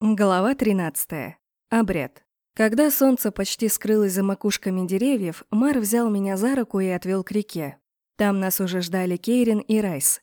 Глава 13. Обряд. Когда солнце почти скрылось за макушками деревьев, Мар взял меня за руку и отвел к реке. Там нас уже ждали Кейрин и Райс.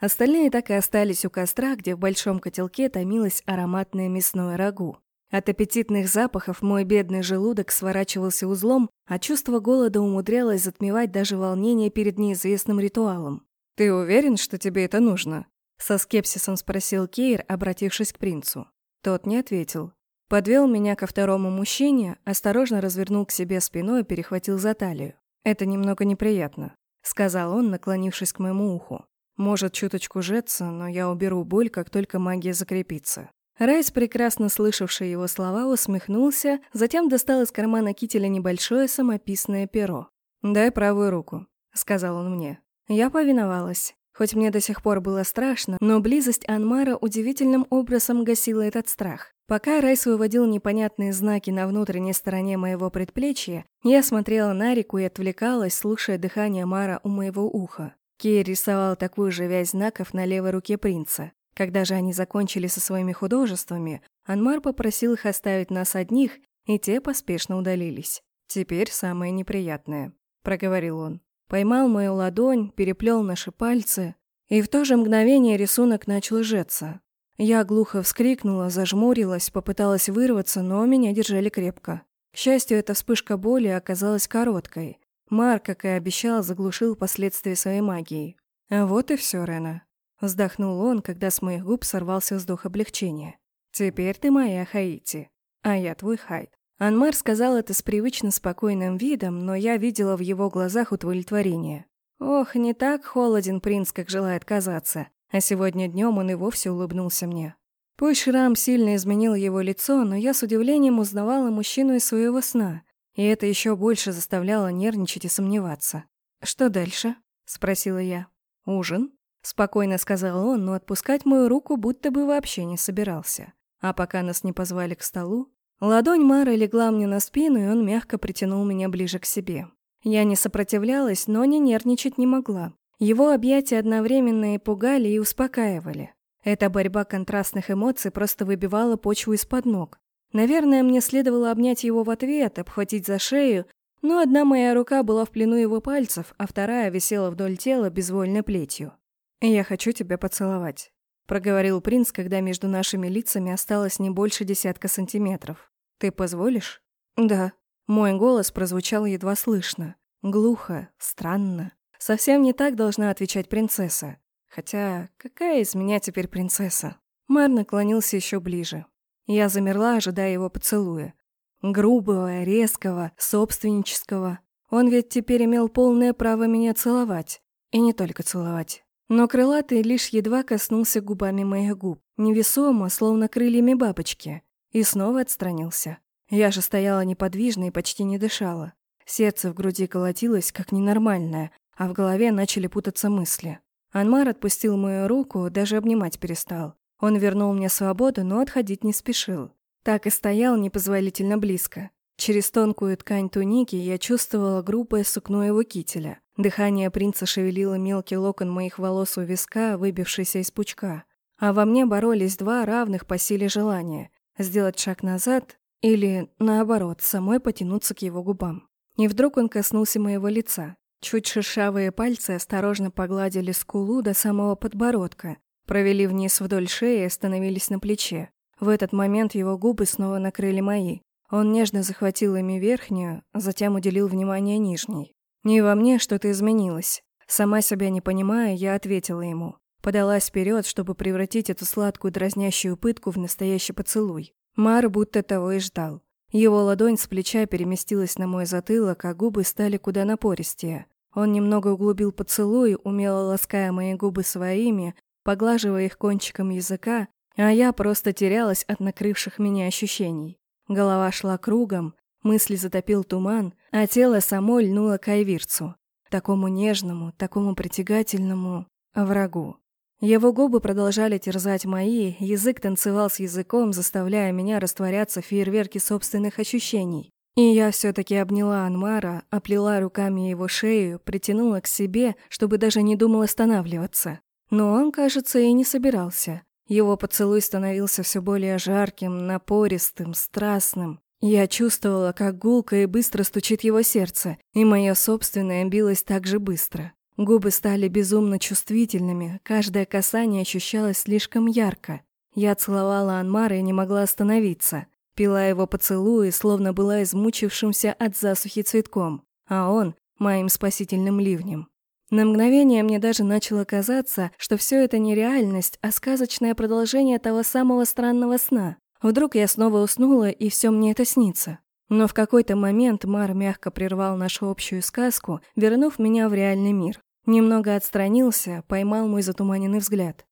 Остальные так и остались у костра, где в большом котелке томилось ароматное мясное рагу. От аппетитных запахов мой бедный желудок сворачивался узлом, а чувство голода умудрялось затмевать даже волнение перед неизвестным ритуалом. «Ты уверен, что тебе это нужно?» Со скепсисом спросил Кейр, обратившись к принцу. Тот не ответил. Подвел меня ко второму мужчине, осторожно развернул к себе спиной и перехватил за талию. «Это немного неприятно», — сказал он, наклонившись к моему уху. «Может, чуточку жеться, но я уберу боль, как только магия закрепится». Райс, прекрасно слышавший его слова, усмехнулся, затем достал из кармана кителя небольшое самописное перо. «Дай правую руку», — сказал он мне. Я повиновалась. Хоть мне до сих пор было страшно, но близость Анмара удивительным образом гасила этот страх. Пока Райс выводил непонятные знаки на внутренней стороне моего предплечья, я смотрела на реку и отвлекалась, слушая дыхание Мара у моего уха. Кей рисовал такую же вязь знаков на левой руке принца. Когда же они закончили со своими художествами, Анмар попросил их оставить нас одних, и те поспешно удалились. «Теперь самое неприятное», — проговорил он. Поймал мою ладонь, переплел наши пальцы, и в то же мгновение рисунок начал сжаться. Я глухо вскрикнула, зажмурилась, попыталась вырваться, но меня держали крепко. К счастью, эта вспышка боли оказалась короткой. Марк, как и обещал, заглушил последствия своей магии. А вот и все, Рена. Вздохнул он, когда с моих губ сорвался вздох облегчения. «Теперь ты моя Хаити, а я твой Хайд. Анмар сказал это с привычно спокойным видом, но я видела в его глазах удовлетворение. Ох, не так холоден принц, как желает казаться. А сегодня днем он и вовсе улыбнулся мне. Пусть шрам сильно изменил его лицо, но я с удивлением узнавала мужчину из своего сна, и это еще больше заставляло нервничать и сомневаться. «Что дальше?» — спросила я. «Ужин?» — спокойно сказал он, но отпускать мою руку будто бы вообще не собирался. А пока нас не позвали к столу, Ладонь Мары легла мне на спину, и он мягко притянул меня ближе к себе. Я не сопротивлялась, но не нервничать не могла. Его объятия одновременно и пугали, и успокаивали. Эта борьба контрастных эмоций просто выбивала почву из-под ног. Наверное, мне следовало обнять его в ответ, обхватить за шею, но одна моя рука была в плену его пальцев, а вторая висела вдоль тела безвольной плетью. «Я хочу тебя поцеловать», проговорил принц, когда между нашими лицами осталось не больше десятка сантиметров. «Ты позволишь?» «Да». Мой голос прозвучал едва слышно. Глухо, странно. Совсем не так должна отвечать принцесса. Хотя, какая из меня теперь принцесса? Мэр наклонился еще ближе. Я замерла, ожидая его поцелуя. Грубого, резкого, собственнического. Он ведь теперь имел полное право меня целовать. И не только целовать. Но крылатый лишь едва коснулся губами моих губ, невесомо, словно крыльями бабочки, и снова отстранился. Я же стояла неподвижно и почти не дышала. Сердце в груди колотилось, как ненормальное, а в голове начали путаться мысли. Анмар отпустил мою руку, даже обнимать перестал. Он вернул мне свободу, но отходить не спешил. Так и стоял непозволительно близко. Через тонкую ткань туники я чувствовала грубое сукно его кителя. Дыхание принца шевелило мелкий локон моих волос у виска, выбившийся из пучка. А во мне боролись два равных по силе желания — сделать шаг назад или, наоборот, самой потянуться к его губам. И вдруг он коснулся моего лица. Чуть шершавые пальцы осторожно погладили скулу до самого подбородка, провели вниз вдоль шеи и остановились на плече. В этот момент его губы снова накрыли мои. Он нежно захватил ими верхнюю, затем уделил внимание нижней. «Не во мне что-то изменилось». Сама себя не понимая, я ответила ему. Подалась вперед, чтобы превратить эту сладкую дразнящую пытку в настоящий поцелуй. Мар будто того и ждал. Его ладонь с плеча переместилась на мой затылок, а губы стали куда напористее. Он немного углубил поцелуй, умело лаская мои губы своими, поглаживая их кончиком языка, а я просто терялась от накрывших меня ощущений. Голова шла кругом, мысли затопил туман, а тело само льнуло к Айвирцу, такому нежному, такому притягательному врагу. Его губы продолжали терзать мои, язык танцевал с языком, заставляя меня растворяться в фейерверке собственных ощущений. И я все-таки обняла Анмара, оплела руками его шею, притянула к себе, чтобы даже не думал останавливаться. Но он, кажется, и не собирался. Его поцелуй становился все более жарким, напористым, страстным. Я чувствовала, как гулко и быстро стучит его сердце, и мое собственное билось так же быстро. Губы стали безумно чувствительными, каждое касание ощущалось слишком ярко. Я целовала Анмара и не могла остановиться. Пила его поцелуи, словно была измучившимся от засухи цветком, а он — моим спасительным ливнем. На мгновение мне даже начало казаться, что все это не реальность, а сказочное продолжение того самого странного сна. Вдруг я снова уснула, и все мне это снится. Но в какой-то момент Мар мягко прервал нашу общую сказку, вернув меня в реальный мир. Немного отстранился, поймал мой затуманенный взгляд.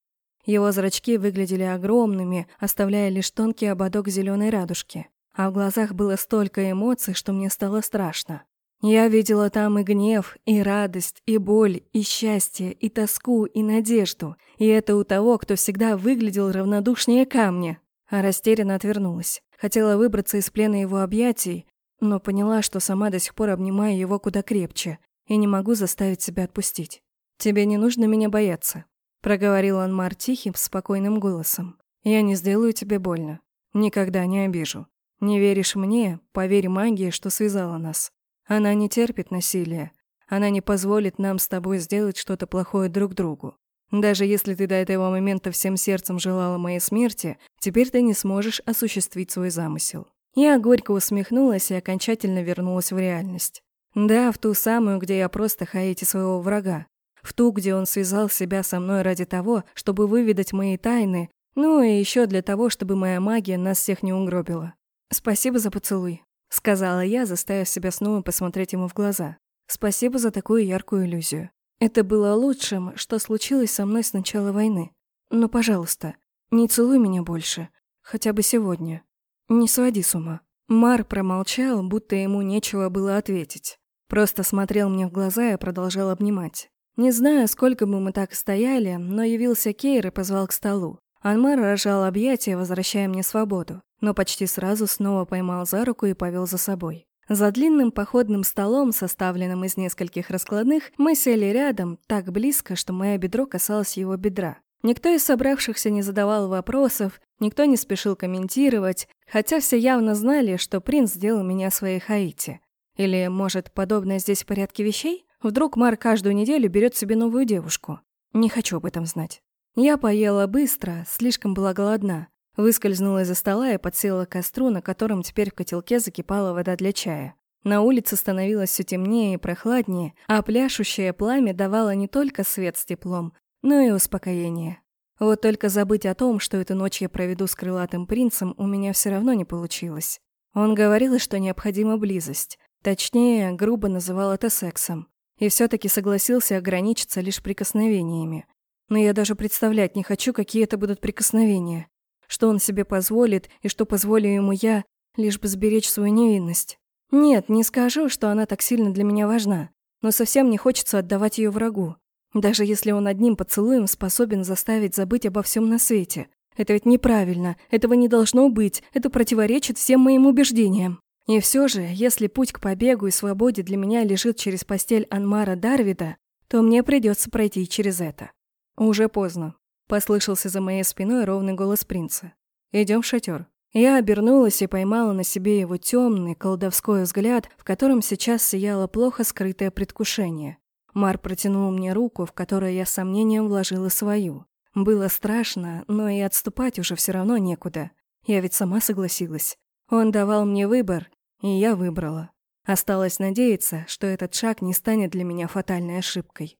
Его зрачки выглядели огромными, оставляя лишь тонкий ободок зеленой радужки. А в глазах было столько эмоций, что мне стало страшно. Я видела там и гнев, и радость, и боль, и счастье, и тоску, и надежду. И это у того, кто всегда выглядел равнодушнее камня. А растерянно отвернулась. Хотела выбраться из плена его объятий, но поняла, что сама до сих пор обнимаю его куда крепче, и не могу заставить себя отпустить. «Тебе не нужно меня бояться», — проговорил Анмар тихим, спокойным голосом. «Я не сделаю тебе больно. Никогда не обижу. Не веришь мне, поверь магии, что связала нас. Она не терпит насилия. Она не позволит нам с тобой сделать что-то плохое друг другу. Даже если ты до этого момента всем сердцем желала моей смерти, теперь ты не сможешь осуществить свой замысел». Я горько усмехнулась и окончательно вернулась в реальность. Да, в ту самую, где я просто хаете своего врага. В ту, где он связал себя со мной ради того, чтобы выведать мои тайны, ну и еще для того, чтобы моя магия нас всех не угробила. «Спасибо за поцелуй», — сказала я, заставив себя снова посмотреть ему в глаза. «Спасибо за такую яркую иллюзию. Это было лучшим, что случилось со мной с начала войны. Но, пожалуйста, не целуй меня больше. Хотя бы сегодня. Не своди с ума». Мар промолчал, будто ему нечего было ответить. Просто смотрел мне в глаза и продолжал обнимать. Не знаю, сколько бы мы так стояли, но явился Кейр и позвал к столу. Анмар рожал объятия, возвращая мне свободу, но почти сразу снова поймал за руку и повел за собой. За длинным походным столом, составленным из нескольких раскладных, мы сели рядом, так близко, что мое бедро касалось его бедра. Никто из собравшихся не задавал вопросов, никто не спешил комментировать, хотя все явно знали, что принц сделал меня своей Хаити. Или, может, подобное здесь в порядке вещей? Вдруг Мар каждую неделю берет себе новую девушку? Не хочу об этом знать. Я поела быстро, слишком была голодна. Выскользнула из-за стола и подсела к костру, на котором теперь в котелке закипала вода для чая. На улице становилось все темнее и прохладнее, а пляшущее пламя давало не только свет с теплом, но и успокоение. Вот только забыть о том, что эту ночь я проведу с крылатым принцем, у меня все равно не получилось. Он говорил, что необходима близость, Точнее, грубо называл это сексом. И все-таки согласился ограничиться лишь прикосновениями. Но я даже представлять не хочу, какие это будут прикосновения. Что он себе позволит и что позволю ему я, лишь бы сберечь свою невинность. Нет, не скажу, что она так сильно для меня важна, но совсем не хочется отдавать ее врагу. Даже если он одним поцелуем способен заставить забыть обо всем на свете. Это ведь неправильно, этого не должно быть, это противоречит всем моим убеждениям. И все же, если путь к побегу и свободе для меня лежит через постель Анмара Дарвида, то мне придется пройти через это. Уже поздно. Послышался за моей спиной ровный голос принца. Идем в шатер. Я обернулась и поймала на себе его темный, колдовской взгляд, в котором сейчас сияло плохо скрытое предвкушение. Мар протянул мне руку, в которую я с сомнением вложила свою. Было страшно, но и отступать уже все равно некуда. Я ведь сама согласилась. Он давал мне выбор, и я выбрала. Осталось надеяться, что этот шаг не станет для меня фатальной ошибкой.